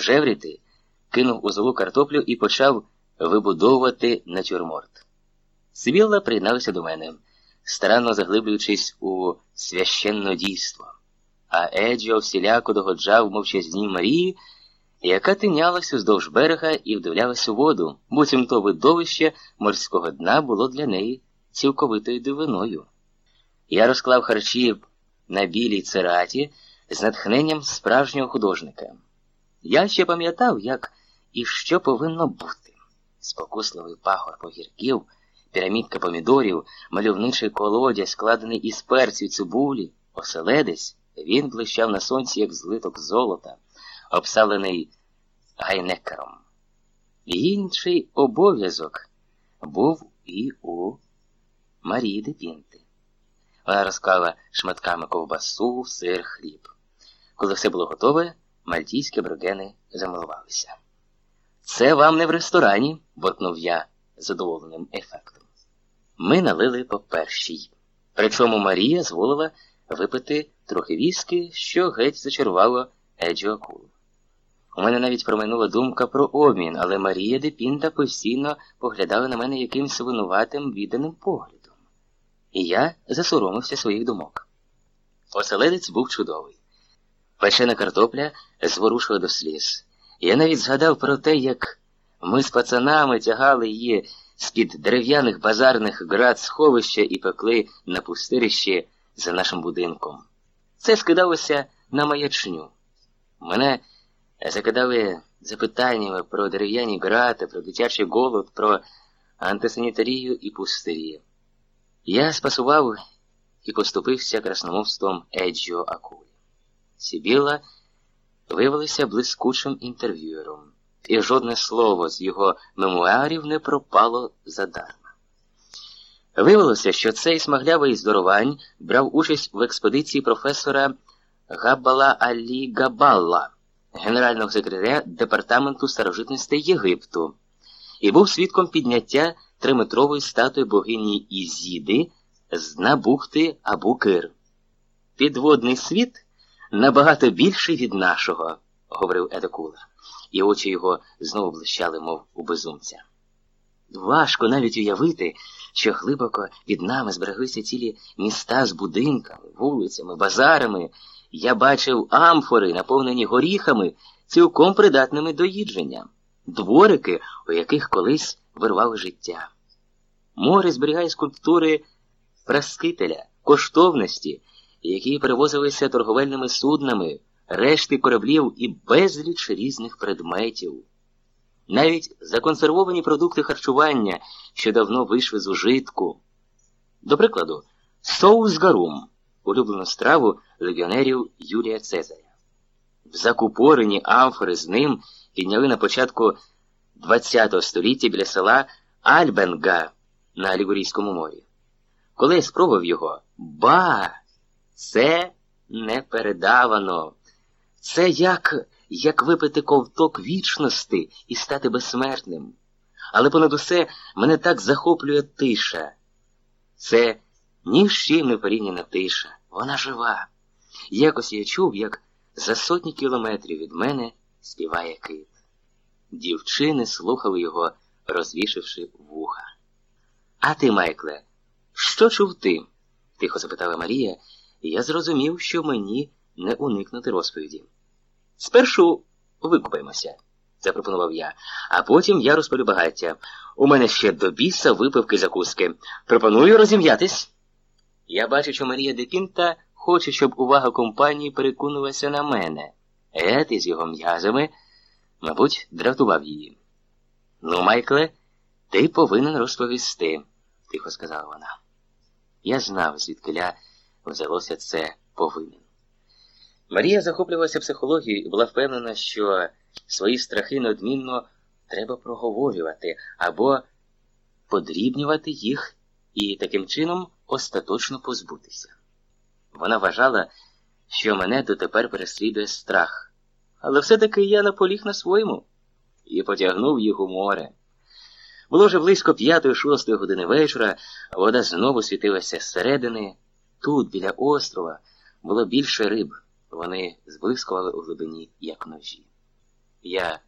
жевріти, кинув у золу картоплю і почав вибудовувати натюрморт. Сивілла приєдналася до мене, старанно заглиблюючись у священне дійство, а Еджіо всіляко догоджав мовчазній Марії, яка тинялась уздовж берега і вдивлялась у воду, буцім то видовище морського дна було для неї цілковитою дивиною. Я розклав харчі на білій цераті з натхненням справжнього художника. Я ще пам'ятав, як і що повинно бути. Спокусливий пагор погірків, пірамідка помідорів, мальовничий колодязь, складений із перців цибулі, оселедець, він блищав на сонці, як злиток золота, обсалений гайнекером. Інший обов'язок був і у Марії Депінти. Вона розклала шматками ковбасу, сир, хліб. Коли все було готове, мальтійські бригени замилувалися. Це вам не в ресторані, буркнув я задоволеним ефектом. Ми налили по першій. Причому Марія зволила випити трохи віски, що геть зачарувало Еджо Акулу. У мене навіть проминула думка про обмін, але Марія Депінта постійно поглядала на мене якимсь винуватим відданим поглядом. І я засоромився своїх думок. Оселедець був чудовий. Печена картопля зворушила до сліз. Я навіть згадав про те, як ми з пацанами тягали її з-під дерев'яних базарних град сховища і пекли на пустирищі за нашим будинком. Це скидалося на маячню. Мене закидали запитаннями про дерев'яні грати, про дитячий голод, про антисанітарію і пустирі. Я спасував і поступився красномовством Еджіо Акулі. Сібіла виявилася блискучим інтерв'юером, і жодне слово з його мемуарів не пропало задарма. Виявилося, що цей смаглявий здоровань брав участь в експедиції професора Габбала Алі Габалла, генерального секретаря Департаменту старожитностей Єгипту, і був свідком підняття триметрової статуї богині Ізіди з дна бухти Абу-Кир. Підводний світ набагато більший від нашого, говорив Едакула, і очі його знову блищали, мов у безумця. Важко навіть уявити, що глибоко від нами збереглися цілі міста з будинками, вулицями, базарами. Я бачив амфори, наповнені горіхами, цілком придатними до їдження, дворики, у яких колись вирвали життя. Море зберігає скульптури праскителя, коштовності, які перевозилися торговельними суднами, решти кораблів і безліч різних предметів. Навіть законсервовані продукти харчування, що давно вийшли з ужитку. До прикладу, соус гарум, улюблену страву легіонерів Юлія Цезаря. Закупорені амфори з ним підняли на початку ХХ століття біля села Альбенга на Алігурійському морі. Коли я спробував його, ба! Це не передавано. Це як як випити ковток вічності і стати безсмертним. Але понад усе мене так захоплює тиша. Це ні з чим не порівняна тиша. Вона жива. Якось я чув, як за сотні кілометрів від мене співає кит. Дівчини слухали його, розвішивши вуха. А ти, Майкле, що чув ти? тихо запитала Марія, і я зрозумів, що мені не уникнути розповіді. Спершу викупаємося, запропонував я, а потім я розпалю багаття. У мене ще до біса випивки закуски. Пропоную розім'ятись. Я бачу, що Марія Депінта хоче, щоб увага компанії переконувалася на мене. Ет із його м'язами, мабуть, дратував її. Ну, Майкле, ти повинен розповісти, тихо сказала вона. Я знав, звідкиля взялося це повинен. Марія захоплювалася психологією і була впевнена, що свої страхи неодмінно треба проговорювати або подрібнювати їх і таким чином остаточно позбутися. Вона вважала, що мене дотепер переслідує страх, але все-таки я наполіг на своєму і потягнув їх у море. Було вже близько п'ятої-шостої години вечора, вода знову світилася зсередини. Тут, біля острова, було більше риб. Вони зблискували у глибині, як ножі. Я